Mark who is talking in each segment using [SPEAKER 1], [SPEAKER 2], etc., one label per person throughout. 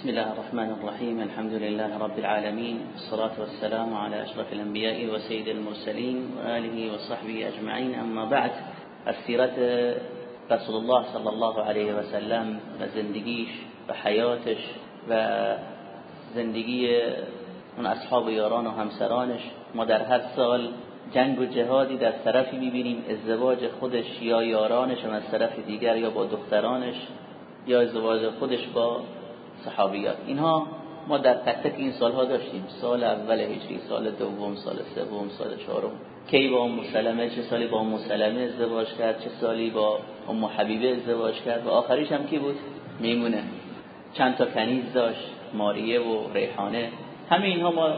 [SPEAKER 1] بسم الله الرحمن الرحيم. الحمد لله رب العالمين. والصلاة والسلام على أشرف الأنبياء وسيد المرسلين وآله وصحبه أجمعين. أما بعد السيرة رسول الله صلى الله عليه وسلم وزندگيش وحياتش وزندگي اون اصحاب و یاران و همسرانش. ما در هر سال جنگ و جهادی در طرفی می‌بینیم. ازدواج خودش یا یارانش و از طرف دیگر یا با دخترانش یا ازدواج خودش با صحابیات. اینها ما در تک تک این سالها داشتیم. سال اول هجری سال دوم سال سوم سال چهارم. کی با ام سلمه چه سالی با ام سلمه ازدواج کرد چه سالی با ام حبیبه ازدواج کرد و آخریش هم کی بود؟ میمونه. چند تا کنیز داشت ماریه و ریحانه. همه اینها ما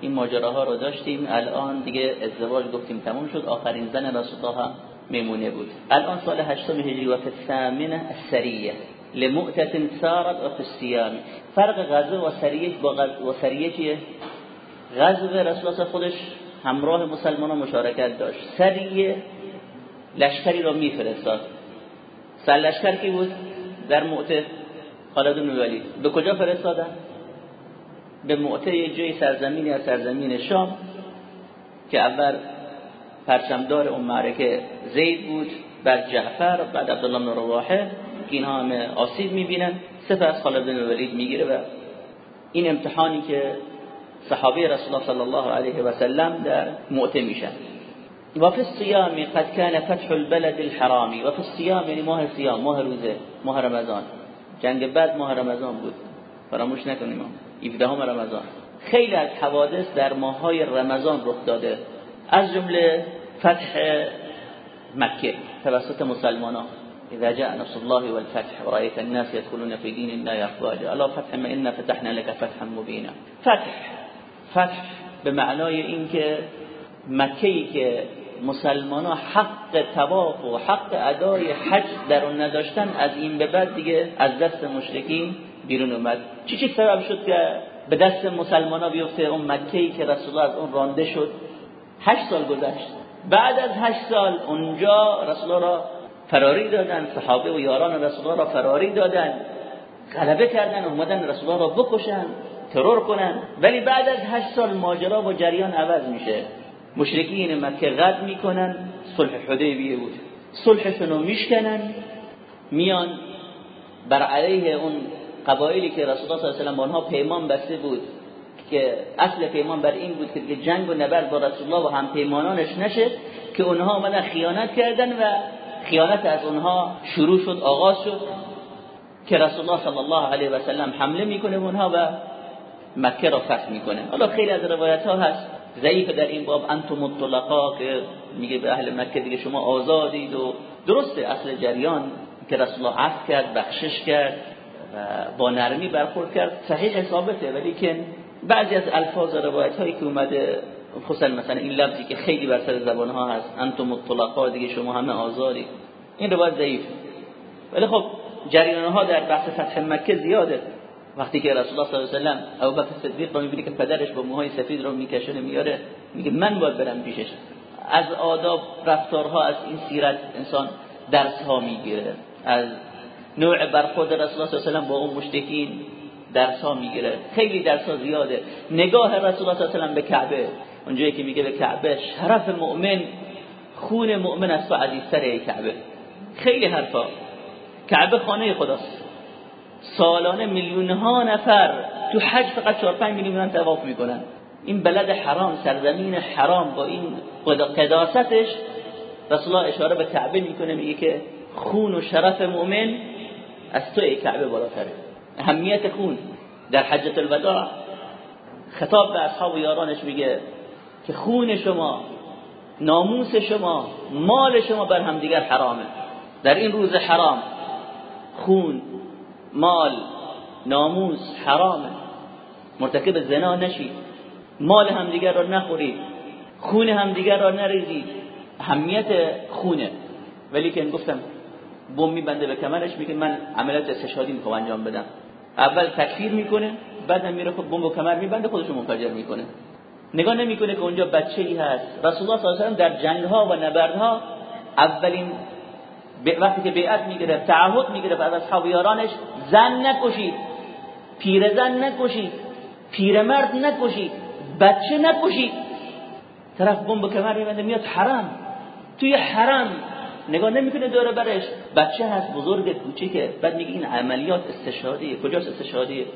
[SPEAKER 1] این ماجراها رو داشتیم. الان دیگه ازدواج گفتیم تموم شد. آخرین زن رسول الله میمونه بود. الان سال هشتم هجری و الثامنه السریه. لمؤتة سارت و الصيام فرق غزو و سریه با و سریه چیه غزو رسول خودش همراه مسلمان مشارکت داشت. سریه لشکری رو میفرستاد. سر لشکر کی بود؟ در مؤته خالد بن ولید. به کجا فرستادن؟ به معته یه جای سرزمینی از سرزمین شام که اول پرچمدار اون معرکه زید بود بعد جعفر بعد عبدالله بن که اینها همه آسیب می‌بینن سپس خالد بن ولید می‌گیره و این امتحانی که صحابه رسول الله صلی الله علیه و سلم در معته میشن. و فی الصیام قد كان فتح البلد الحرامی و فی الصیام یعنی ماه صیام ماه روزه ماه رمضان. جنگ بعد ماه رمضان بود. فراموش نکنیم 17 رمضان. خیلی از حوادث در ماهای رمضان رخ داده. از جمله فتح مکه توسط مسلمانان. اذا جاء نصر الله والفتح ورأيت الناس يدخلون في دين الله افواجا الله فتح ما إنا فتحنا لك فتحا مبینا فتح. فتح به معنای اینکه مکه که مسلمان ها حق تواف و حق ادای حج در اون نداشتن از این به بعد دیگه از دست مشرکین بیرون اومد. چی چی سبب شد که به دست مسلمان ها بیفته اون مکه که رسول الله از اون رانده شد؟ هشت سال گذشت. بعد از هشت سال اونجا رسول را فراری دادن صحابه و یاران رسول الله را فراری دادن غلبه کردن اومدن رسول الله را بکشن ترور کنن. ولی بعد از هشت سال ماجرا و جریان عوض میشه. مشرکین مکه رد می‌کنن صلح حدیبیه بود. صلحشون رو میشکنن میان بر علیه اون قبایلی که رسول الله صلی الله علیه و با آنها پیمان بسته بود که اصل پیمان بر این بود که جنگ و نبرد با رسول الله و هم پیمانانش نشه که اونها آمدن خیانت کردن و خیانت از اونها شروع شد آغاز شد که رسول الله صلی الله علیه و سلم حمله می‌کنه اونها و مکه را فتح می‌کنه. حالا خیلی از روایت ها هست ضعیف در این باب انتم الطلقا که میگه به اهل مکه دیگه شما آزادید و درسته اصل جریان که رسول الله عفو کرد بخشش کرد و با نرمی برخورد کرد. صحیح ثابته ولی که بعضی از الفاظ روایت هایی که اومده خصوصا مثلا این لفظی که خیلی بر سر زبان ها هست. انتم الطلقا دیگه شما همه آزادی این روایت ضعیف. ولی خب جریان ها در بحث فتح مکه زیاده. وقتی که رسول الله صلی الله علیه و سلم ابوبکر صدیق رو می‌بینه که پدرش با موهای سفید رو میکشونه میاره میگه من باید برم پیشش. از آداب رفتارها از این سیرت انسان درس ها می‌گیره. از نوع برخورد رسول الله صلی الله علیه و با اون مشتکین درس ها می‌گیره. خیلی درس ها زیاده. نگاه رسول الله صلی الله علیه و به کعبه. اونجایی که میگه به کعبه شرف مؤمن خون مؤمن از تو عزیزتره کعبه. خیلی حرفا. کعبه خانه خداست. سالانه میلیون ها نفر تو حج فقط 4 5 میلیون طواف می‌کنن. این بلد حرام سرزمین حرام با این قداستش رسول الله اشاره به کعبه می‌کنه میگه که خون و شرف مؤمن از تو کعبه بالاتره. اهمیت خون. در حجت الوداع خطاب به اصحاب و یارانش میگه که خون شما ناموس شما مال شما بر همدیگر حرامه. در این روز حرام خون مال ناموس حرامه. مرتکب زنا نشید مال همدیگر را نخورید خون همدیگر را نریزید اهمیت خونه. ولی که گفتم بم میبنده به کمرش میگه من عملیات استشهادی می‌خوام انجام بدم. اول تکفیر می‌کنه بعد میره خود بم و کمر میبنده خودشو منفجر می‌کنه. نگاه نمی‌کنه که اونجا بچه ای هست. رسول الله صلی الله علیه و در جنگ ها و نبردها اولین وقتی که بیعت می‌گرفت تعهد می‌گرفت از اصحاب یارانش زن نکشید. پیرزن نکشید. پیرمرد نکشید. بچه نکشید. طرف بمب کمر میبنده میاد حرم. توی حرم. نگاه نمی‌کنه دوره برش. بچه هست بزرگ کوچیکه. بعد میگه این عملیات استشهادیه. کجاست استشهادیه؟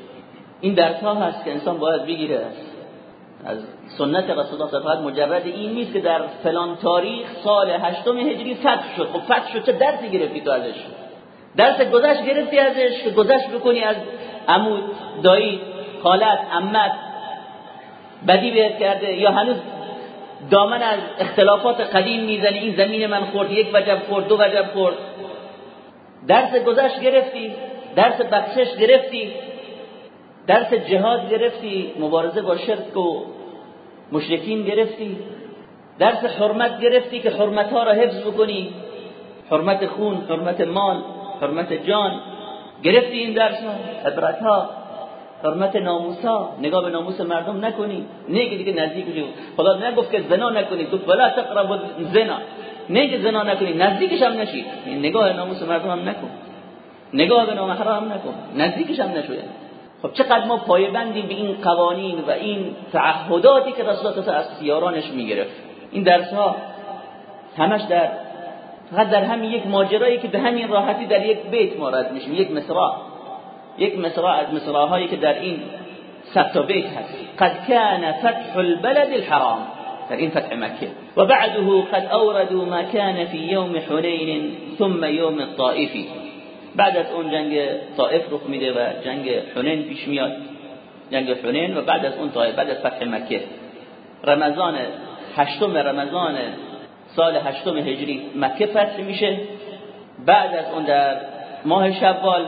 [SPEAKER 1] این درس ها هست که انسان باید بگیره. از سنت رسول الله صلی مجرد این نیست که در فلان تاریخ سال هشتم هجری فتح شد. خب فتح شد چه درسی گرفتی تو ازش؟ درس گذشت گرفتی ازش که گذشت بکنی از عمود دایی خالت عمت. بدی بهت کرده یا هنوز دامن از اختلافات قدیم می‌زنی این زمین من خورد یک وجب خورد دو وجب خورد. درس گذشت گرفتی درس بخشش گرفتی. درس جهاد گرفتی مبارزه با شرک و مشرکین گرفتی. درس حرمت گرفتی که حرمت ها را حفظ بکنی. حرمت خون حرمت مال حرمت جان. گرفتی این درس ها عبرت ها حرمت ناموسا نگاه به ناموس مردم نکنی. نه دیگه نزدیک شو خدا نگفت که زنا نکنی. تو ولا تقربوا زنا نه که زنا نکنی. نزدیکش هم نشی. نگاه ناموس مردم هم نکن. نگاه به نامحرم هم نکن. نزدیکش هم نشو. خب چقدر ما پایبندیم به این قوانین و این تعهداتی که رسول از سیارانش می‌گرفت. این درس ها همش در فقط در همین یک ماجرایی که به همین راحتی در یک بیت مارد میشیم. یک مصرع یک مصرع از مصرعهایی که در این ست بیت هست. قد كان فتح البلد الحرام در این فتح مکه. و بعده قد اوردوا ما كان في يوم حنين ثم يوم الطائف بعد از اون جنگ طائف رخ میده و جنگ حنین پیش میاد. جنگ حنین و بعد از اون طائف بعد از فتح مکه. رمضان هشتم رمضان سال هشتم هجری مکه فتح میشه. بعد از اون در ماه شوال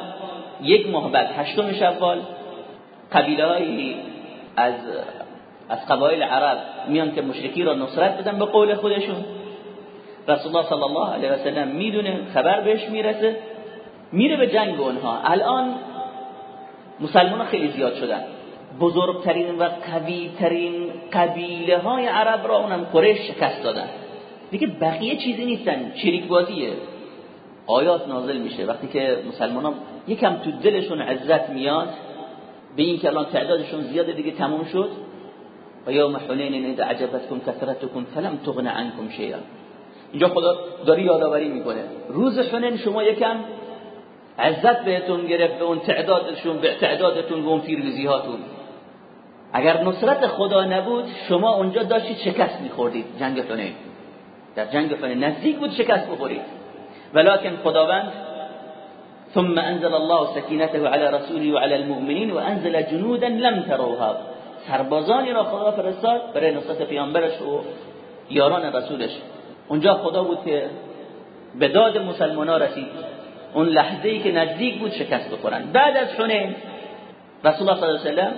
[SPEAKER 1] یک ماه بعد هشتم شوال قبیله از از قبایل عرب میان که مشرکی را نصرت بدن به قول خودشون. رسول الله صلی الله علیه و سلم می‌دونه خبر بهش می‌رسه. میره به جنگ اونها. الان مسلمان خیلی زیاد شدن. بزرگترین و قویترین قبیله های عرب را اونم قریش شکست دادن. دیگه بقیه چیزی نیستن. چریک بازیه آیات نازل میشه. وقتی که مسلمان ها یکم تو دلشون عزت میاد به این که الان تعدادشون زیاده دیگه تموم شد و یوم حنین اذا عجبتكم كثرتكم فلم تغن عنكم شيئا اینجا خدا داری یادآوری می‌کنه. روز حنین شما یکم عزت بهتون گرفت به اون تعدادشون به تعدادتون به اون پیروزی هاتون اگر نصرت خدا نبود شما اونجا داشتید شکست میخوردید. جنگ حنین در جنگ حنین نزدیک بود شکست بخورید. ولكن خداوند ثم انزل الله سكينته على رسوله وعلى المؤمنين وانزل جنودا لم تروها. سربازانی را خدا فرستاد برای نصرت پیامبرش و یاران رسولش. اونجا خدا بود که به داد مسلمان ها رسید. اون لحظه ای که نزدیک بود شکست بخورن. بعد از حنین رسول الله صلی الله علیه و سلم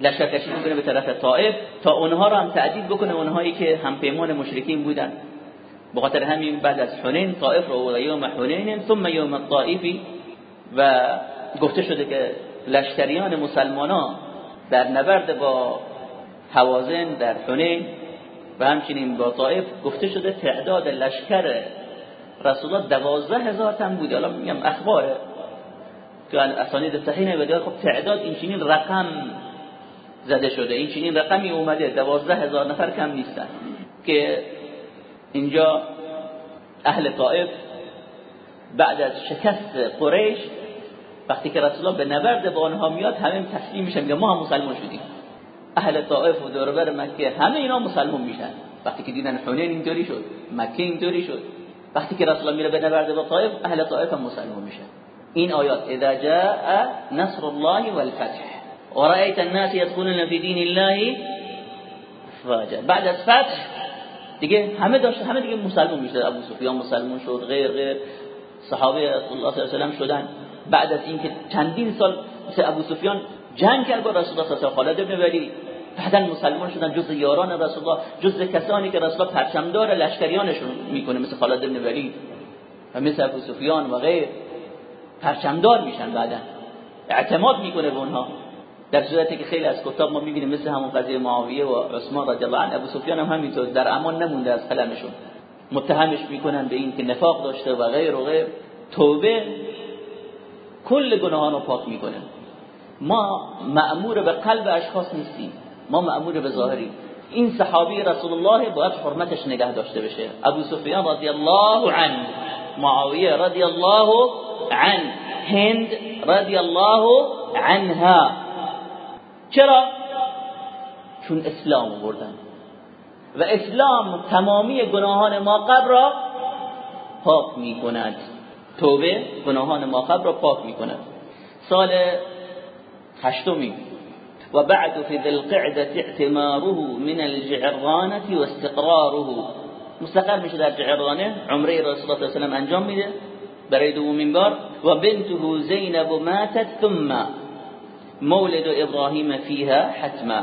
[SPEAKER 1] لشکر کشی می‌کنه به طرف طائف تا اونها رو هم تعدید بکنه اونهایی که هم پیمان مشرکین بودن. به خاطر همین بعد از حنین طائف رو یوم حنین ثم یوم الطائف. و گفته شده که لشکریان مسلمانان در نبرد با حوازن در حنین و همچنین با طائف گفته شده تعداد لشکر رسول الله دوازده هزار تن بود حالا میگم اخباره که اسانید صحیح نمیده خب تعداد این چنین رقم زده شده. این چنین رقمی اومده. دوازده هزار نفر کم نیستن. که اینجا اهل طائف بعد از شکست قریش وقتی که رسول الله به نبرد با آنها میاد همه تسلیم میشن. که ما هم مسلمان شدیم. اهل طائف و دوربر مکه همه اینا مسلمان میشن. وقتی که دیدن حنین اینطوری شد مکه اینطوری شد. وقتی که رسول میره به نبرد با طائف اهل طائف هم مسلمان میشن. این آیات اذا جاء نصر الله والفتح ورأيت الناس يدخلون في دين الله فاجا بعد از فتح دیگه همه داشت همه دیگه مسلمان میشه ابو سفیان مسلمان شد غیر غیر. صحابه الله صلی الله علیه و شدن. بعد از اینکه چندین سال مثل ابو سفیان جنگ کرد با رسول الله صلی الله علیه و خالد ابن ولید بعدا مسلمان شدن جز یاران رسول الله جز کسانی که رسول الله پرچمدار لشکریانشون می‌کنه مثل خالد ابن ولید و مثل ابو سفیان و غیر. پرچمدار میشن بعدا. اعتماد می‌کنه به اونها. در صورتی که خیلی از کتاب ما می‌بینیم مثل همون قضیه معاویه و عثمان رضی الله عنه. ابو سفیان هم همینطور در امان نمونده از قلمشون. متهمش می‌کنن به این که نفاق داشته و غیر و غیر. توبه کل گناهان رو پاک می‌کنه. ما معمور به قلب اشخاص نیستیم. ما معمور به ظاهری این صحابی رسول الله باید حرمتش نگه داشته بشه. ابو سفیان رضی الله عنه معاویه رضی الله عنه هند رضی الله عنها. چرا؟ چون اسلام بردن و اسلام تمامی گناهان ما قبل را پاک می کند توبه گناهان ما قبل را پاک می کند سال هشتمی و بعد في ذي القعدة اعتماره من الجعرانة واستقراره. مستقر میشه در جعرانه؟ عمره رسول الله صلی الله انجام میده. برای دومین بار و بنته زینب ماتت ثم مولد ابراهیم فيها حتما.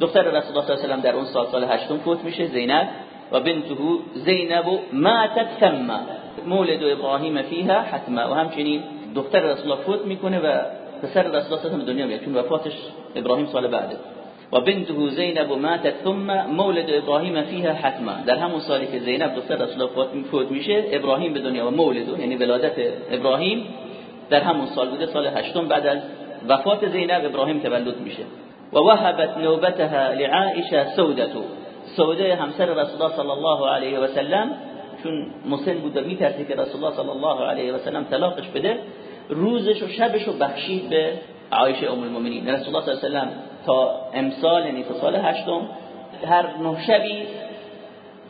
[SPEAKER 1] دختر رسول الله صلی الله در اون سال سال هشتم فوت میشه زینب. و بنته زینب ماتت ثم مولد ابراهیم فيها حتما. و همچنین دختر رسول الله فوت میکنه و پسر رسول الله دنیا میاد چون وفاتش ابراهیم سال بعده. و بنته زینب ماتت ثم مولد ابراهیم فيها حتما. در همون سالی که زینب دختر رسول الله فوت میشه ابراهیم به دنیا و مولد یعنی ولادت ابراهیم در همون سال بوده سال هشتم بعد از وفات زینب ابراهیم تولد میشه. و وهبت نوبتها لعائشه سودتو. سوده همسر رسول الله صلی الله علیه و سلم چون مسن بود میترسه که رسول الله صلی الله علیه و سلم طلاقش بده روزش و شبش رو بخشید به عایشه ام المؤمنین رسول الله صلی الله علیه و تا امسال یعنی تا سال هشتم هر نه شبی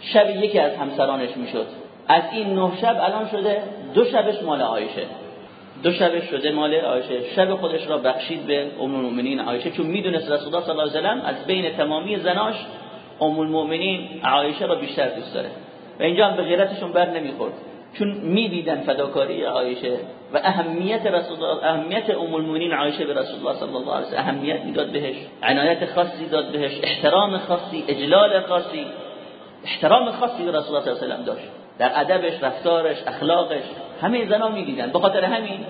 [SPEAKER 1] شب یکی از همسرانش می‌شد. از این نه شب الان شده دو شبش مال عایشه. دو شب شده مال عایشه. شب خودش را بخشید به ام المؤمنین عایشه چون می‌دونست رسول الله صلی الله علیه و از بین تمامی زناش ام المؤمنین عایشه را بیشتر دوست داره. و اینجا هم به غیرتشون بر نمی‌خورد. چون می‌دیدن فداکاری عایشه و اهمیت رسول الله اهمیت ام المؤمنین عایشه به رسول الله صلی الله علیه و اهمیت می‌داد بهش عنایت خاصی داد بهش احترام خاصی اجلال خاصی احترام خاصی به رسول الله صلی الله علیه و داشت. در ادبش رفتارش اخلاقش همه زنا می‌دیدن. به خاطر همین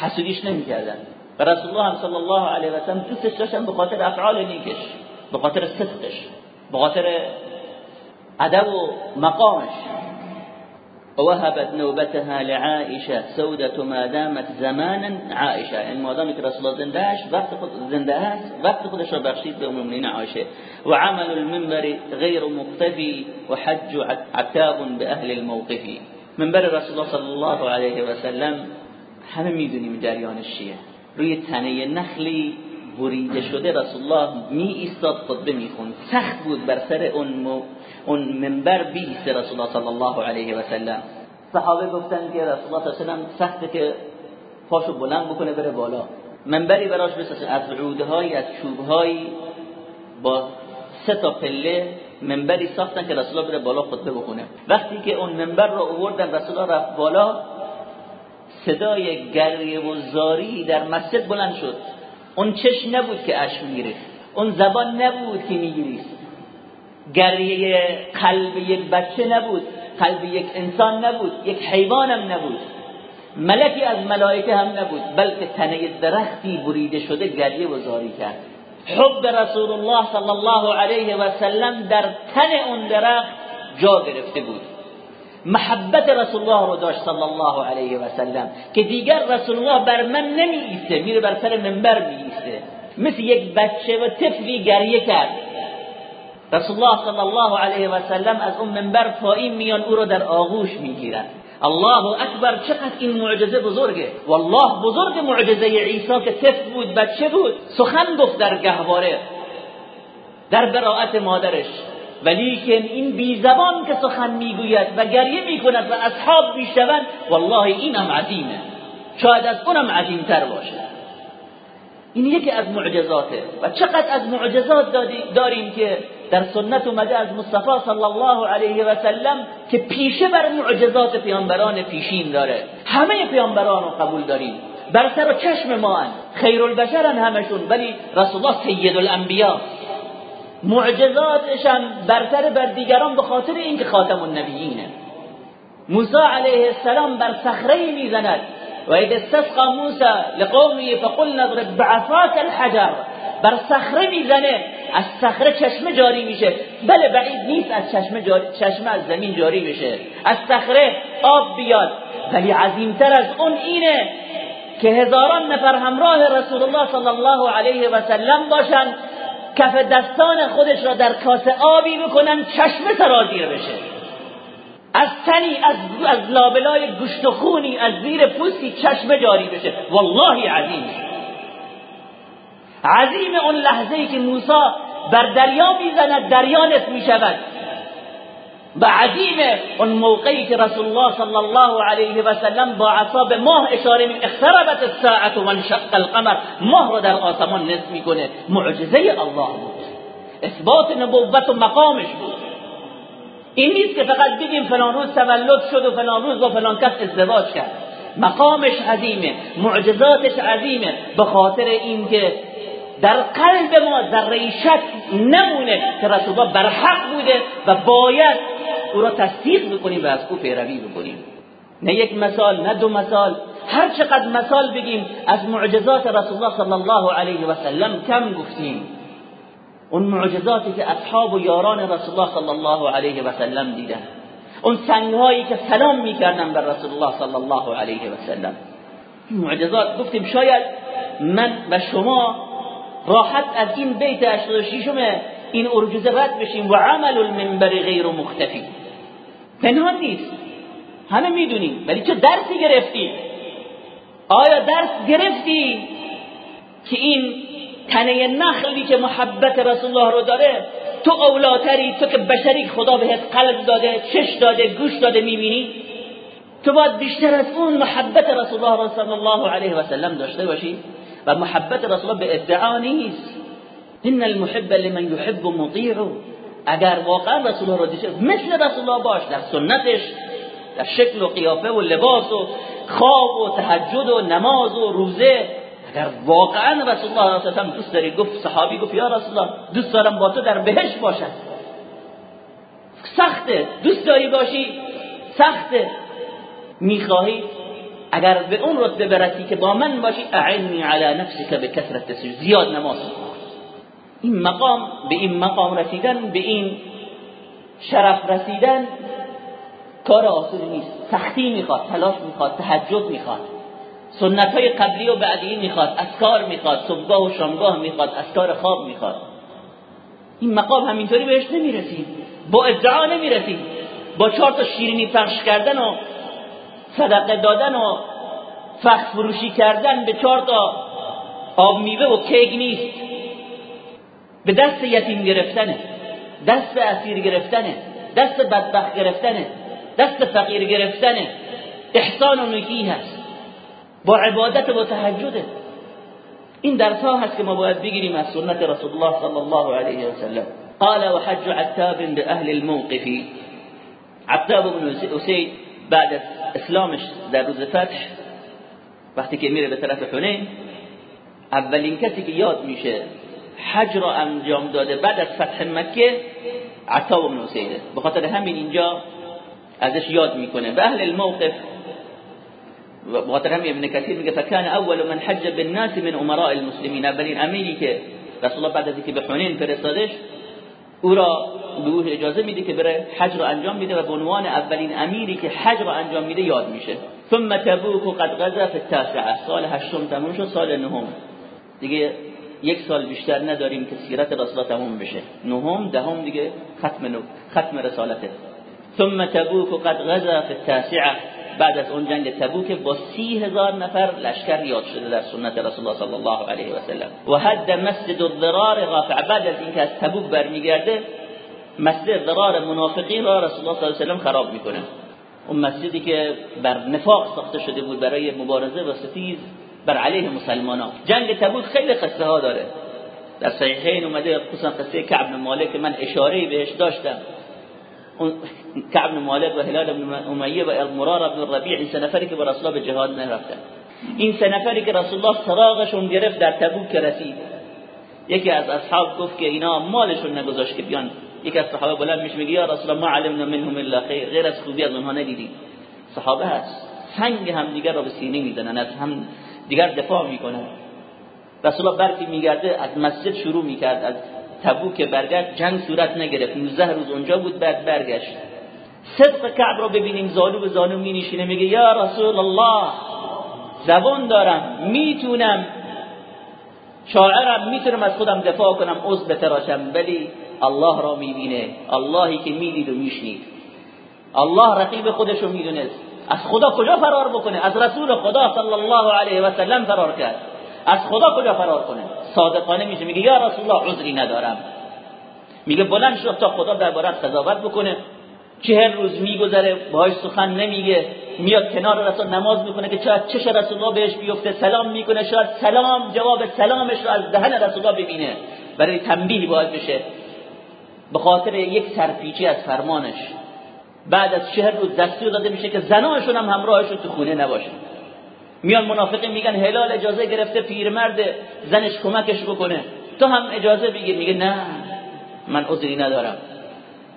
[SPEAKER 1] حسودیش نمی‌کردن. و رسول الله صلی الله علیه و سلم دوستش داشتن به خاطر افعال نیکش به خاطر صدقش به خاطر ادب و مقامش. ووهبت نوبتها لعائشة سودة ما دامت زمانا عائشة. این مادامی که رسول الله زنده است وقت خود زنده وقت خودش را بخشید به المؤمنین عمل المنبر غیر مقتفی و حج عتاب به أهل الموقفی منبر رسول الله صلی الله علیه و سلم همه میدونیم جریانش چیه. روی تنه نخلی بریده شده رسول الله می ایستاد خطبه می‌خوند. سخت بود بر سر اون اون منبر بیست رسول الله صلی الله علیه و سلم. صحابه گفتن که رسول الله صلی الله علیه و سخته که پاشو بلند بکنه بره بالا. منبری براش بسازه. از عودهایی از چوبهایی با سه تا پله منبری ساختن که رسول الله بره بالا خطبه بکنه وقتی که اون منبر رو آوردن رسول الله رفت بالا. صدای گریه و زاری در مسجد بلند شد. اون چش نبود که اش میگریست اون زبان نبود که میگریست. گریه قلب یک بچه نبود قلب یک انسان نبود یک حیوانم نبود. ملکی از ملائکه هم نبود بلکه تنه درختی بریده شده گریه و زاری کرد. حب رسول الله صلی الله علیه و سلم در تن اون درخت جا گرفته بود. محبت رسول الله رو داشت صلی الله علیه و سلم که دیگر رسول الله بر من نمی ایسته میره بر سر منبر می ایسته مثل یک بچه و طفلی گریه کرد. رسول الله صلی الله علیه و سلم از اون منبر پایین میان او رو در آغوش می‌گیرن. الله اکبر چقدر این معجزه بزرگه. والله بزرگ معجزه عیسی که طفل بود بچه بود. سخن گفت در گهواره در براعت مادرش. ولیکن این بی زبان که سخن می‌گوید و گریه می‌کند و اصحاب می‌شوند والله اینم عظیمه. شاید از اونم عظیمتر باشه. این یکی از معجزاته. و چقدر از معجزات داریم که در سنت اومده از مصطفی صلی الله علیه و سلم که پیشه بر معجزات پیامبران پیشین داره. همه پیامبران رو قبول داریم. بر سر و چشم ما هن. خیر البشرن همشون ولی رسول الله سید الانبیا معجزاتشان برتر بر دیگران به خاطر اینکه خاتم النبیینه موسی علیه السلام بر صخره می‌زند. و اذا استسقى موسی لقومه فقلنا اضرب بعصاك الحجر. بر صخره می‌زنه. از صخره چشمه جاری میشه. بله بعید نیست از چشمه جاری چشمه از زمین جاری بشه. از صخره آب بیاد. ولی عظیمتر از اون اینه که هزاران نفر همراه رسول الله صلی الله علیه و سلم باشند. کف دستان خودش را در کاسه آبی بکنن چشم سرازیر بشه. از تنی از, از لابلای گوشت و خونی از زیر پوستی چشم جاری بشه. والله عظیم. عظیم اون لحظه ای که موسی بر دریا می‌زند دریا نصف می‌شود. و عظیم اون موقعی که رسول الله صلی الله علیه و سلم با عصا ماه اشاره می اقتربت الساعت و انشق القمر. ماه رو در آسمان نصف می‌کنه. معجزه الله بود. اثبات نبوت و مقامش بود. این نیست که فقط بگیم فلان روز تولد شد و فلان روز با فلان کس ازدواج کرد. مقامش عظیمه. معجزاتش عظیمه. به خاطر اینکه در قلب ما ذره شک نمونه که رسول الله برحق بوده و باید او را تصدیق بکنیم و از او پیروی بکنیم نه یک مثال نه دو مثال. هر چقدر مثال بگیم از معجزات رسول الله صلی الله علیه و سلم کم گفتیم. اون معجزاتی که اصحاب و یاران رسول الله صلی الله علیه و سلم دیدن. اون سنگهایی که سلام می‌کردن بر رسول الله صلی الله علیه و سلم. معجزات گفتیم شاید من و شما راحت از این بیت 86 این ارجوزه رد بشیم و عمل المنبر غیر مختفی. پنهان نیست. همه می‌دونیم. ولی چه درسی گرفتی؟ آیا درس گرفتی که این تنه نخلی که محبت رسول الله رو داره تو اولاتری تو که بشری خدا بهت قلب داده چش داده گوش داده می‌بینی؟ تو باید بیشتر از اون محبت رسول الله صلی الله علیه و سلم داشته باشی و محبت رسول الله به ادعا نیست. ان المحب لمن يحب مطیع اگر واقعا رسول الله را مثل رسول الله باش در سنتش در شکل و قیافه و لباس و خواب و تهجد و نماز و روزه. اگر واقعا رسول الله صلی الله دوست داری گفت صحابی گفت یا رسول الله دوست دارم با تو در بهشت باشم. سخته. دوست داری باشی؟ سخته. می‌خواهی؟ اگر به اون رتبه برسی که با من باشی اعنی علی نفسك به کثرت زیاد نماز. این مقام به این مقام رسیدن به این شرف رسیدن کار آسونی نیست سختی می‌خواد تلاش می‌خواد تهجد می‌خواد سنت های قبلی و بعدی می‌خواد اسکار می‌خواد صبحگاه و شامگاه می‌خواد اسکار خواب می‌خواد این مقام همینطوری بهش نمی‌رسید با ادعا نمی‌رسید با چهار تا شیرینی پخش کردن و صدقه دادن و فخ فروشی کردن به چهار تا آب میوه و کیک نیست به دست یتیم گرفتنه دست اسیر گرفتنه دست بدبخت گرفتنه دست فقیر گرفتنه. احسان و نکی هست. با عبادت و تهجده این درس ها هست که ما باید بگیریم از سنت رسول الله صلی الله علیه و سلم قال وحج عتاب باهل الموقف. عتاب بن اسید بعد اسلامش در روز فتح وقتی که میره به طرف حنین اولین کسی که یاد میشه حج را انجام داده بعد از فتح مکه عطا بن اسیده به خاطر همین اینجا ازش یاد می‌کنه. به اهل الموقف به خاطر همین ابن کثیر میگه فکان اول من حج بالناس من امراء المسلمین. اولین امیری که رسول الله بعد از اینکه به حنین فرستادش او را به اجازه میده که بره حج رو انجام میده و به عنوان اولین امیری که حج رو انجام میده یاد میشه. ثم تبوک و قد غزا فی التاسعه. سال هشتم تموم شد سال نهم. دیگه یک سال بیشتر نداریم که سیرت رسول تموم بشه. نهم دهم دیگه ختم نو ختم رسالته. ثم تبوک قد غزا فی التاسعه. بعد از اون جنگ تبوک با سی هزار نفر لشکر یاد شده در سنت رسول الله صلی الله علیه و سلم. و حد مسجد الضرار غافع بعد از اینکه از تبوک برمیگرده مسجد ضرار منافقین را رسول الله صلی الله علیه و سلم خراب می‌کنه. اون مسجدی که بر نفاق ساخته شده بود برای مبارزه و ستیز بر علیه مسلمانان جنگ تبوک خیلی قصه ها داره. در صحیحین اومده خصوصا قصه کعب بن مالک من اشاره بهش داشتم. اون کعب بن مالک و هلال بن امیه و مرار بن ربیع این سه نفری که با رسول الله به جهاد نرفتن. این سه نفری که رسول الله سراغشون گرفت در تبوک رسید. یکی از اصحاب گفت که اینا مالشون نگذاشت که بیان. یکی از صحابه بلند میشه میگه یا رسول الله ما علمنا منهم الا خیر. غیر از خوبی از اونها ندیدیم. صحابه هست. سنگ هم دیگر را به سینه می‌زنن از هم دیگر دفاع می‌کنن رسول الله برکی میگرده از مسجد شروع می‌کرد از تبوک برگشت جنگ صورت نگرفت. 19 روز اونجا بود بعد برگشت. صدق کعب را ببینیم زانو به زانو می نشینه میگه یا رسول الله زبان دارم می‌تونم شاعرم می‌تونم از خودم دفاع کنم عضو بتراشم. ولی الله را می‌بینه. اللهی که می‌دید و میشنید. الله رقیب خودش رو می‌دونست. از خدا کجا فرار بکنه؟ از رسول خدا صلی الله علیه و سلم فرار کرد. از خدا کجا فرار کنه؟ صادقانه میشه. میگه یا رسول الله عذری ندارم. میگه بلند شد تا خدا دربارت قضاوت بکنه. چهل روز میگذره باهاش سخن نمیگه. میاد کنار رسول نماز می‌کنه که چه چش رسول الله بهش بیفته سلام می‌کنه. شاید سلام جواب سلامش رو از دهن رسول الله ببینه. برای تنبیه باید بشه. به خاطر یک سرپیچی از فرمانش. بعد از چهر روز دستور داده میشه که زناشون هم همراهشون تو خونه نباشه میان منافقین میگن هلال اجازه گرفته پیرمرد زنش کمکش بکنه. تو هم اجازه بگیر. میگه نه من عذری ندارم.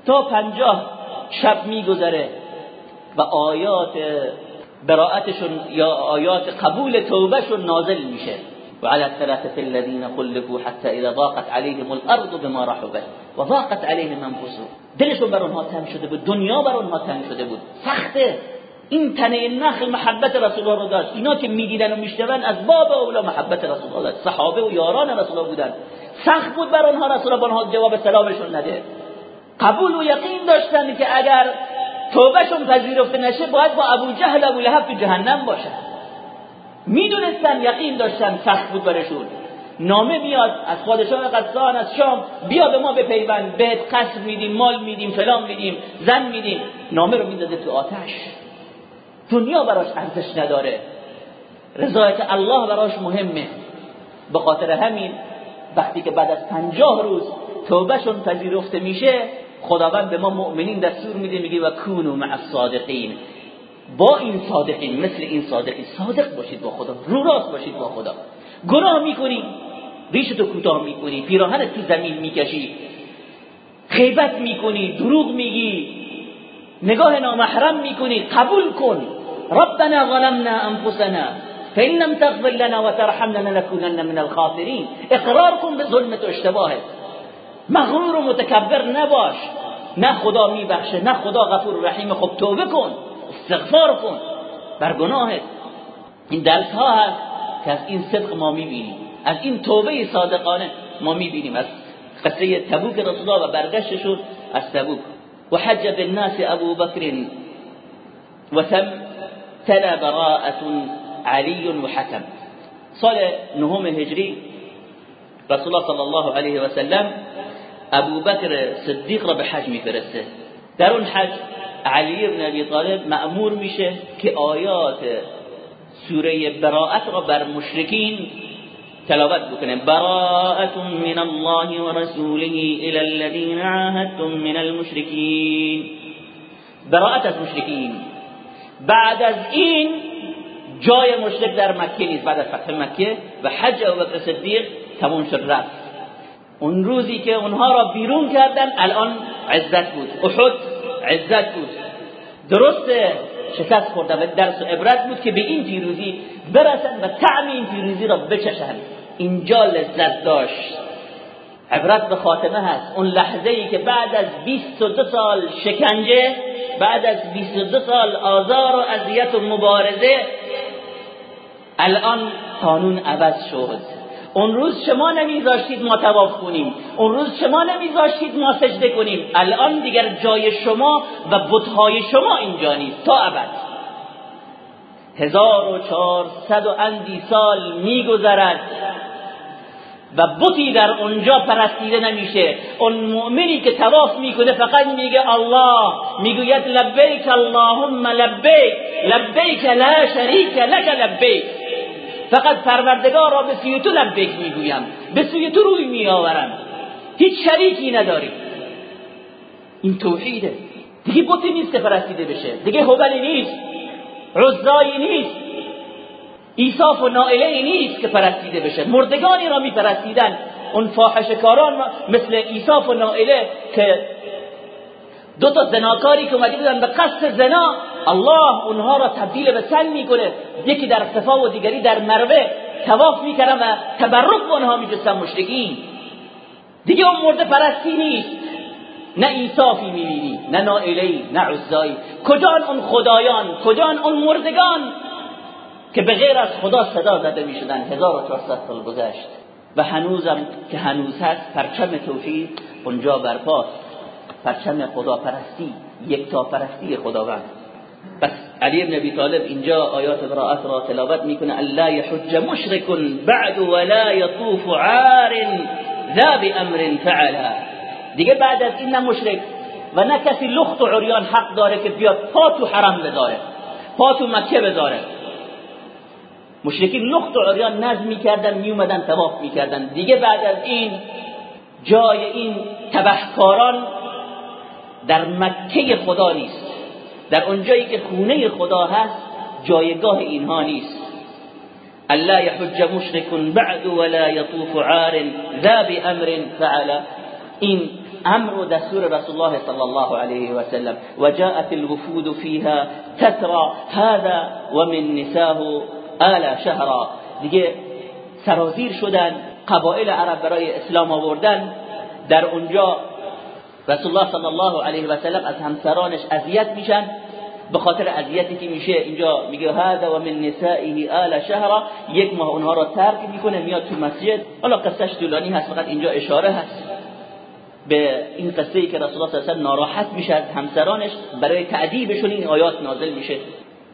[SPEAKER 1] تا پنجاه شب میگذره و آیات براعتشون یا آیات قبول توبهشون نازل میشه. وعلى الثلاثة الذين خلفوا حتى إذا ضاقت عليهم الأرض بما رحبت وضاقت عليهم أنفسهم. دلشون بر اونها تنگ شده بود. دنیا بر اونها تنگ شده بود. سخته. این تنه نخل محبت رسول الله رو داشت. اینا که می‌دیدن و میشنون از باب اولا محبت رسول الله صحابه و یاران رسول الله بودن. سخت بود بر اونها رسول الله اونها جواب سلامشون نده. قبول و یقین داشتن که اگر توبهشون پذیرفته نشه باید با ابو جهل ابو لهب تو جهنم باشن می‌دونستن یقین داشتن سخت بود برشون. نامه میاد از پادشاه قصان از شام بیا به ما بپیوند. بهت قصر میدیم مال میدیم فلان میدیم زن میدیم. نامه رو میندازه تو آتش. دنیا براش ارزش نداره. رضایت الله براش مهمه. به خاطر همین وقتی که بعد از پنجاه روز توبهشون پذیرفته میشه خداوند به ما مؤمنین دستور میده میگه و کونو مع الصادقین. با این صادقین مثل این صادقین صادق باشید با خدا رو راست باشید با خدا. گناه می‌کنی ریشتو کوتاه می‌کنی پیراهنت تو زمین می‌کشی. خیبت می‌کنی دروغ میگی. نگاه نامحرم می‌کنی قبول کن. ربنا ظلمنا انفسنا فإن لم تغفر لنا وترحمنا لنكونن من الخاسرين اقرار کن به ظلمت و اشتباهت مغرور و متکبر نباش. نه خدا میبخشه نه خدا غفور رحیم. خب توبه کن. استغفار کن بر گناهت. این درس ها هست که از این صدق ما می‌بینیم. از این توبه صادقانه ما می‌بینیم. از قصه تبوک رسول الله و برگشتشون از تبوک. و حج بالناس ابو بکر و ثم تلا براءة علی و حکم. سال نهم هجری رسول الله صلی الله علیه و سلم ابو بکر صدیق را به حج میفرسته. در اون حج علی ابن ابی طالب مأمور میشه که آیات سوره براءت را بر مشرکین تلاوت بکنه. براءت من الله و رسوله الى الذين عاهدتم من المشرکین. براءت از مشرکین. بعد از این جای مشرک در مکه نیست. بعد از فتح مکه و حج ابوبکر صدیق تموم شد رفت. اون روزی که اونها را بیرون کردن الان عزت بود. احد عزت بود. درسته شکست خوردن و درس و عبرت بود که به این پیروزی برسن و طعم این پیروزی را بچشن. اینجا لذت داشت. عبرت به خاتمه هست. اون لحظه ای که بعد از 22 سال شکنجه بعد از 22 سال آزار و اذیت و مبارزه الان قانون عوض شد. اون روز شما نمیذاشتید ما تواف کنیم. اون روز شما نمیذاشتید ما سجده کنیم. الان دیگر جای شما و بتهای شما اینجا نیست. تا ابد. هزار و چهارصد و اندی سال میگذرد و بتی در اونجا پرستیده نمیشه. اون مؤمنی که تواف می‌کنه فقط میگه الله. می‌گوید لبیک اللهم لبیک. لبیک لا شریک لک لبیک. فقط پروردگار را به سوی تو لبیک می‌گویم به سوی تو روی میآورم هیچ شریکی نداری. این توحیده. دیگه بوتی نیست که پرستیده بشه. دیگه هبلی نیست. عزایی نیست. ایصاف و نائله نیست که پرستیده بشه. مردگانی را میپرستیدن. اون فاحشکاران مثل ایصاف و نائله که دو تا زناکاری که اومده بودن به قصد زنا الله اونها را تبدیل به سن می‌کنه. یکی در صفا و دیگری در مروه. تواف می‌کردن و تبرک به اونها میجستن مشرکین. دیگه اون مرده پرستی نیست. نه ایصافی می‌بینی نه نائلی نه عزایی. کجان اون خدایان؟ کجان اون مردگان؟ که به غیر از خدا صدا زده می‌شدن. 1400 سال گذشت. و هنوزم که هنوز هست پرچم توحید اونجا برپاست. پرچم خدا پرستی یکتا پرستی خداوند. پس علی بن ابی طالب اینجا آیات براءت را تلاوت می‌کنه. الا یحج مشرک بعد ولا یطوف عار ذا بامر فعلا دیگه بعد از این نه مشرک و نه کسی لخت و عریان حق داره که بیاد پا تو حرم بذاره پا تو مکه بذاره. مشرکین لخت و عریان نظم می‌کردن میومدن تواف می‌کردن. دیگه بعد از این جای این تبهکاران در مکه خدا نیست. در اونجایی که خونه خدا هست جایگاه اینها نیست. الا يحج مشرك بعد ولا يطوف عار ذا بامر فعل. این امر دستور رسول الله صلی الله علیه و سلم. و جاءت الوفود فيها تترى هذا ومن نساه آل شهرا. دیگه سرازیر شدن قبائل عرب برای اسلام آوردن. در اونجا رسول الله صلی الله علیه و سلم از همسرانش اذیت میشن به خاطر اذیتی که میشه اینجا میگه هذا و من نسائه آل شهر یک ماه اونها را ترک می‌کنه میاد تو مسجد. حالا قصهش طولانی هست فقط اینجا اشاره هست. به این قصه ای که رسول الله صلی الله ناراحت میشه از همسرانش برای تعذیبشون این آیات نازل میشه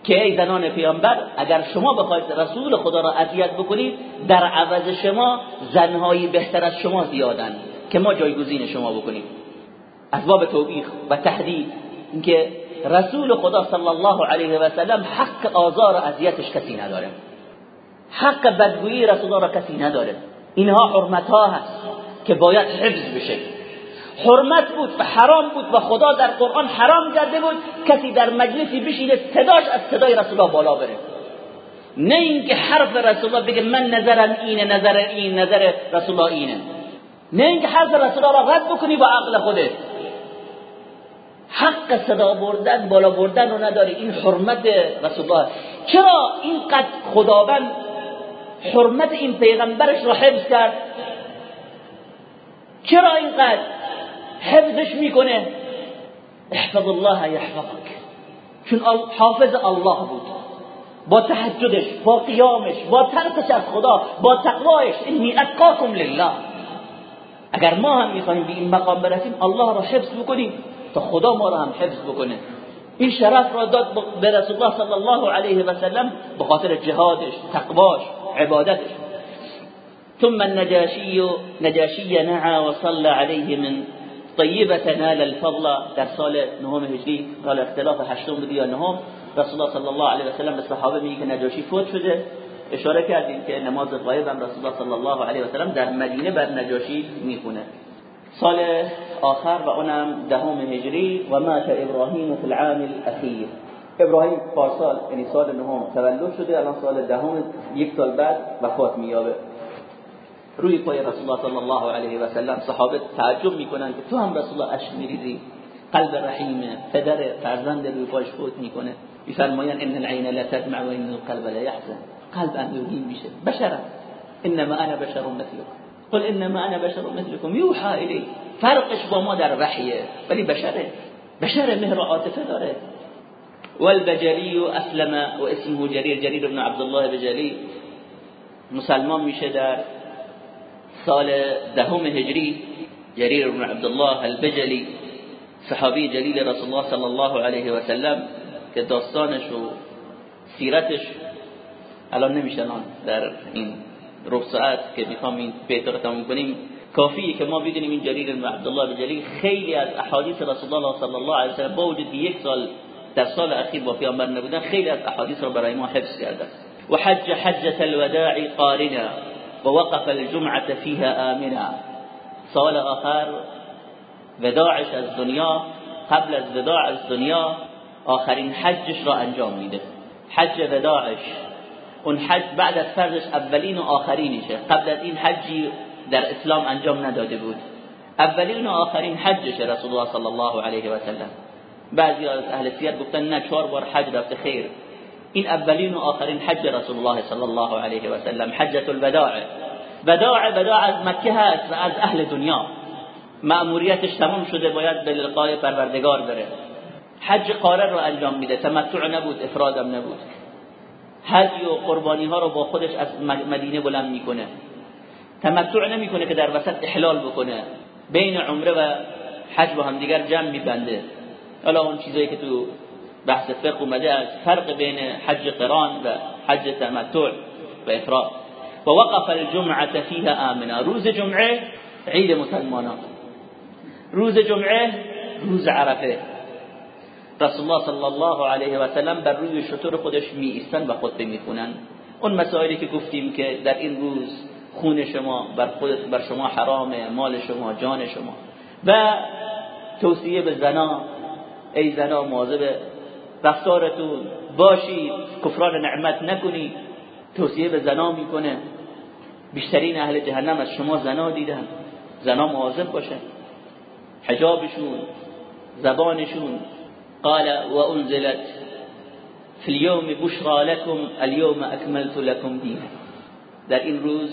[SPEAKER 1] که ای زنان پیامبر اگر شما بخواید رسول خدا را اذیت بکنید در عوض شما زنهایی بهتر از شما زیادن که ما جایگزین شما بکنیم. از باب توبیخ و تهدید اینکه رسول خدا صلی الله علیه و سلم حق آزار و اذیتش کسی نداره. حق بدگویی رسول را کسی نداره. اینها حرمت ها هست که باید حفظ بشه. حرمت بود و حرام بود و خدا در قرآن حرام کرده بود کسی در مجلسی بشینه صداش از صدای رسول الله بالا بره. نه اینکه حرف رسول الله بگه من نظرم اینه نظر این نظر رسول الله اینه. نه اینکه حرف رسول الله را رد بکنی با عقل خودت. حق صدا بردن بالا بردن رو نداری. این حرمت رسول الله. چرا اینقدر خداوند حرمت این پیغمبرش را حفظ کرد؟ چرا اینقدر حفظش می‌کنه؟ احفظ الله یحفظک. چون حافظ الله بود. با تحجدش با قیامش با ترکش از خدا با تقوایش انی اتقاکم لله. اگر ما هم می‌خوایم به این مقام برسیم الله را حفظ بکنیم. خدا ما را هم حفظ بکنه. این شرف را داد به رسول الله صلی الله علیه و سلم به خاطر جهادش تقواش عبادتش. ثم النجاشي نجاشي نعى وصلى عليه من طیبه نال الفضل در سال نهم هجری سال اختلاف هشتم بود یا نهم رسول الله صلی الله علیه و سلم به صحابه میگه که نجاشی فوت شده. اشاره کردیم که نماز غایب هم رسول الله صلی الله علیه و سلم در مدینه بر نجاشی می‌خونه. سال آخر و اونم دهم هجری و مات ابراهیم فی العام الاخیر. ابراهیم پارسال یعنی سال نهم تولد شده الان سال دهم یک سال بعد وفات مییابه. روی پای رسول الله صلی الله علیه و سلم صحابه تعجب می‌کنن که تو هم رسول الله اشک میریزی. قلب رحیم پدر فرزند روی پاش فوت می‌کنه. میفرمایند ان العین لا تدمع و ان القلب لا يحزن قلب اندوهگین میشه. بشر انما انا بشر مثلكم قل إنما أنا بشر مثلكم يوحى إلي. فرقش با ما در وحیه ولی بشره. بشر مهر عاطفه داره. والبجلی أسلم و اسمه جریر جریر بن عبد الله بجلی مسلمان میشه در سال دهم هجری. جریر بن عبدالله البجلی صحابی جلیل رسول الله صلی الله علیه و سلم که داستانش و سیرتش الان نمیشه در این ربع ساعت که می‌خوام این بیت رو تموم کنیم. کافیه که ما بدونیم این جریر بن عبدالله بجلی خیلی از احادیث رسول الله صلی الله علیه و سلم با وجود یک سال در سال اخیر با پیامبر نبودن خیلی از احادیث رو برای ما حفظ کرده و حج حجة الوداع قارنا ووقف الجمعة فيها آمنا. سال آخر وداعش از دنیا قبل از وداع از دنیا آخرین حجش را انجام میده. حج وداعش. اون حج بعد از فرضش اولین و آخرینشه. قبل از این حجی در اسلام انجام نداده بود. اولین و آخرین حجش رسول الله صلی الله علیه و سلم. بعضی از اهل سیر گفتن نه چهار بار حج رفته خیر. این اولین و آخرین حج رسول الله صلی الله علیه و سلم. حجت الوداع. وداع وداع از مکه هست و از اهل دنیا. مأموریتش تمام شده باید به لقای پروردگار بره. حج قارن رو انجام میده. تمتع نبود افرادم نبود. حج و قربانی ها رو با خودش از مدینه بلند می‌کنه. تمتع نمی‌کنه که در وسط احلال بکنه. بین عمره و حج با هم دیگر جمع میبنده. حالا اون چیزایی که تو بحث فقه اومده از فرق بین حج قران و حج تمتع و افراد و وقف الجمعه فيها آمنا. روز جمعه عید مسلمانان. روز جمعه روز عرفه. رسول الله صلی الله علیه و سلم بر روی شطور خودش می ایستن و خطبه می‌خونن اون مسائلی که گفتیم که در این روز خون شما بر خودت بر شما حرامه مال شما جان شما و توصیه به زنا ای زنا مواظب رفتارتون باشید کفران نعمت نکنید توصیه به زنا می‌کنه بیشترین اهل جهنم از شما زنا دیدن زنا مواظب باشه حجابشون زبانشون قال وانزلت في اليوم بشرى لكم اليوم اكملت لكم دينكم در این روز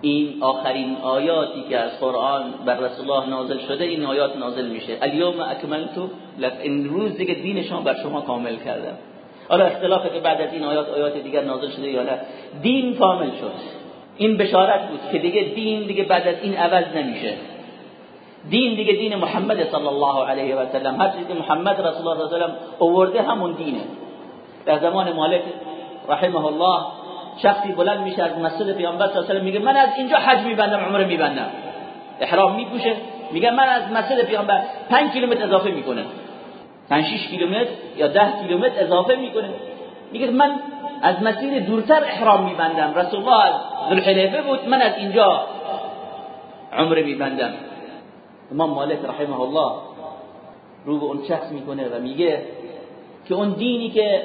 [SPEAKER 1] این آخرین آیاتی که از قرآن بر رسول الله نازل شده این آیات نازل میشه. الیوم اکملتو لك این روز دیگه دین شما بر شما کامل کردم. حالا اختلافه که بعد از این آیات آیات دیگر نازل شده یا نه. دین کامل شد. این بشارت بود که دیگه دین دیگه بعد از این عوض نمیشه. دین دیگه دین محمد صلی الله علیه و سلم. هر چیزی محمد رسول الله صلی الله علیه و سلم آورده همون دینه. در زمان مالک رحمه الله شخصی بلند میشه از مسجد پیامبر صلی الله علیه و میگه من از اینجا حج میبندم عمره میبندم. احرام میپوشه میگه من از مسجد پیامبر 5 کیلومتر اضافه می‌کنه. 5 6 کیلومتر یا 10 کیلومتر اضافه می‌کنه. میگه من از مسیر دورتر احرام میبندم. رسول الله ذوالحلیفه بود من از اینجا عمره میبندم. امام مالک رحمه الله رو به اون شخص می‌کنه و میگه که اون دینی که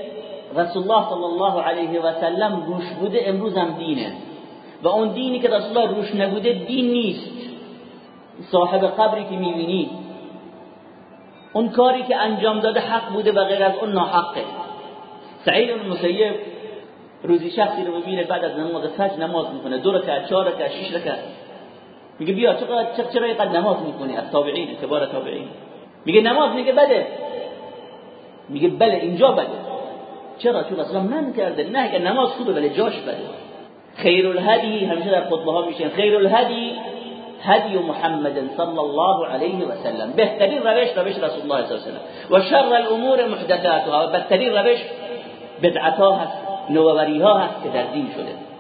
[SPEAKER 1] رسول الله صلی الله علیه و سلم روش بوده امروز هم دینه و اون دینی که رسول الله روش نبوده دین نیست صاحب قبری که می‌بینی اون کاری که انجام داده حق بوده و غیر از اون ناحقه سعید المسیب روزی شخصی رو ببینه بعد از نماز فجر نماز می‌کنه دو رکعت چهار رکعت شش رکعت میگه بیا چقدر چرا اینقدر نماز می‌کنی از تابعین اعتبار تابعین. میگه نماز میگه بده میگه بله اینجا بده چرا؟ چون اصلا من کرده نه که نماز خوبه ولی جاش بده خیر الهدی همیشه در خطبه ها خیر الهدی هدی محمد صلی الله علیه و سلم. بهترین روش روش رسول الله صلی الله علیه و و شر الامور محدثاتها. بدترین روش بدعتها هست نووری ها هست که در دین شده.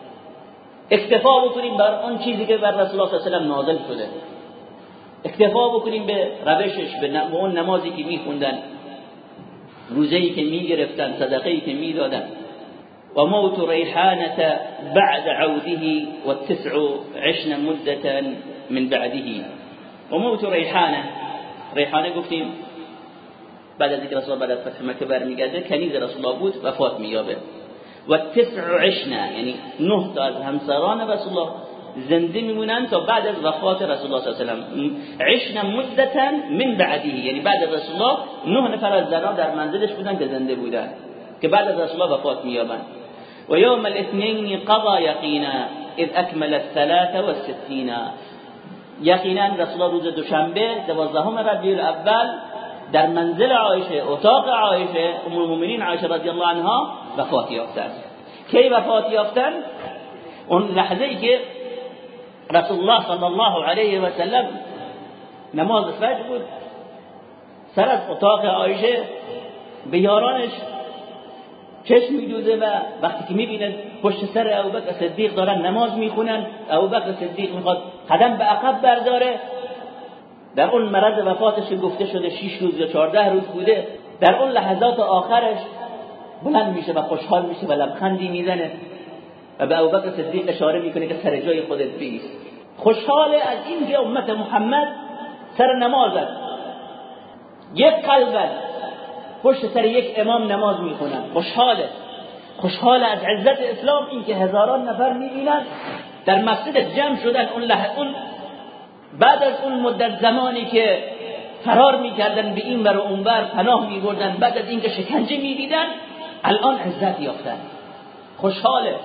[SPEAKER 1] اکتفا بکنیم بر اون چیزی که بر رسول الله صلی الله علیه و نازل شده. اکتفا بکنیم به روشش به اون نمازی که میخوندن روزه‌ای که می‌گرفتن صدقه‌ای که می‌دادن. و موت ریحانه بعد عوده و تسع عشن مدة من بعده. و موت ریحانه ریحانه گفتیم بعد از اینکه رسول بعد از فتح مکه برمیگرده کنیز رسول الله بود وفات مییابه و تسع عشنه یعنی نه تا از همسران رسول الله زنده میمونن تا بعد از وفات رسول الله صلی الله علیه و عشنا مدتا من بعده یعنی بعد از رسول الله نه نفر از زنان در منزلش بودن که زنده بودن که بعد از رسول الله وفات مییابن و یوم الاثنین قضا یقینا اذ اکمل الثلاث والستین یقینا رسول الله روز دوشنبه دوازدهم ربیع الاول در منزل عایشه اتاق عایشه ام المؤمنین عایشه رضی الله عنها وفات یافتن. کی وفات یافتن؟ اون لحظه ای که رسول الله صلی الله علیه و سلم نماز فجر بود سر از اتاق عایشه به یارانش چشم میدوزه و وقتی که می‌بینن پشت سر ابوبکر صدیق دارن نماز می‌خونن ابوبکر صدیق می‌خواد قدم به عقب برداره. در اون مرض وفاتش گفته شده 6 روز یا 14 روز بوده. در اون لحظات آخرش بلند میشه و خوشحال میشه و لبخندی می‌زنه و به ابوبکر صدیق اشاره می‌کنه که سر جای خودت بیست. خوشحال از این که امت محمد سر نمازد یک قلب پشت سر یک امام نماز می‌خونن. خوشحاله خوشحال از عزت اسلام این که هزاران نفر می‌بینن. در مسجد جمع شدن اون اون بعد از اون مدت زمانی که فرار می‌کردن به این ور و اون بر پناه میبردن. بعد از اینکه شکنجه می‌دیدن الان عزت یافتن خوشحاله.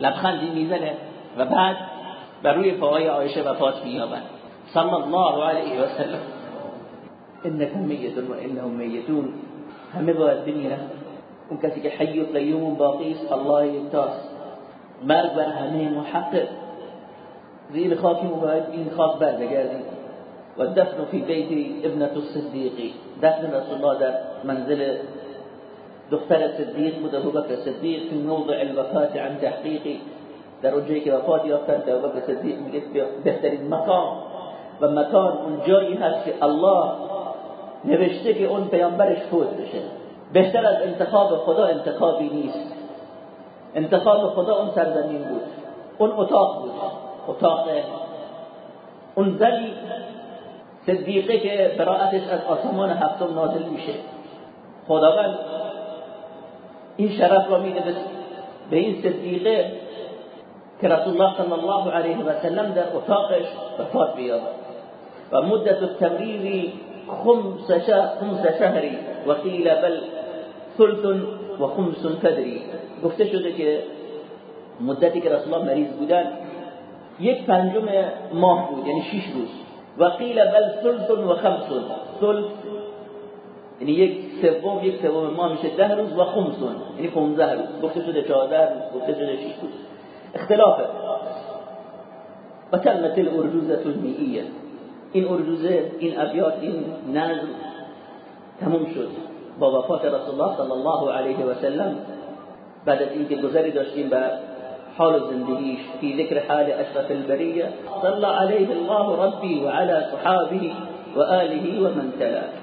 [SPEAKER 1] لبخندی می‌زنه و بعد بر روی پاهای عایشه وفات مییابند صلی الله علیه و سلم. انک میت و انهم میتون. همه باید بمیرن. اون کسی که حی و قیوم باقی است الله یکتاست. مرگ بر همه محقق. زیر خاکی مباید این خاک برگردید و دفن فی بیت ابنت الصدیقی. دفن رسول الله در منزل دختر صدیق بود ابو بکر صدیق فی موضع الوفات عن تحقیقی در اونجایی که وفات یافتن که ابو بکر صدیق میگه بهترین مقام. و مکان اون جایی هست که الله نوشته که اون پیامبرش فوت بشه. بهتر از انتخاب خدا انتخابی نیست. انتخاب خدا اون سرزمین بود. اون اتاق بود. اتاق اون زنی صدیقه که براعتش از آسمان هفتم نازل میشه. خداوند این شرف را میده به این صدیقه که رسول الله صلی الله علیه و سلم در اتاقش وفات بیابد و مدت التمریر خمس شهری و قیل بل ثلث و خمس تدری گفته شده که مدتی که رسول الله مریض بودن یک پنجم ماه بود یعنی شش روز. و قیل بل ثلث و خمس. ثلث یعنی یک سوم یک سوم ماه میشه ده روز و خمس یعنی 15 روز. گفته شده 14 روز گفته شده 6 روز. اختلافه. و کلمت الارجوزه المیئیه این ارجوزه این ابیات این نظم تموم شد. با وفات رسول الله صلی الله علیه و سلم. بعد از اینکه گذری داشتیم به حال زندگیش في ذكر حال أشرف البرية صلى عليه الله ربي وعلى صحابه وآله ومن تلا.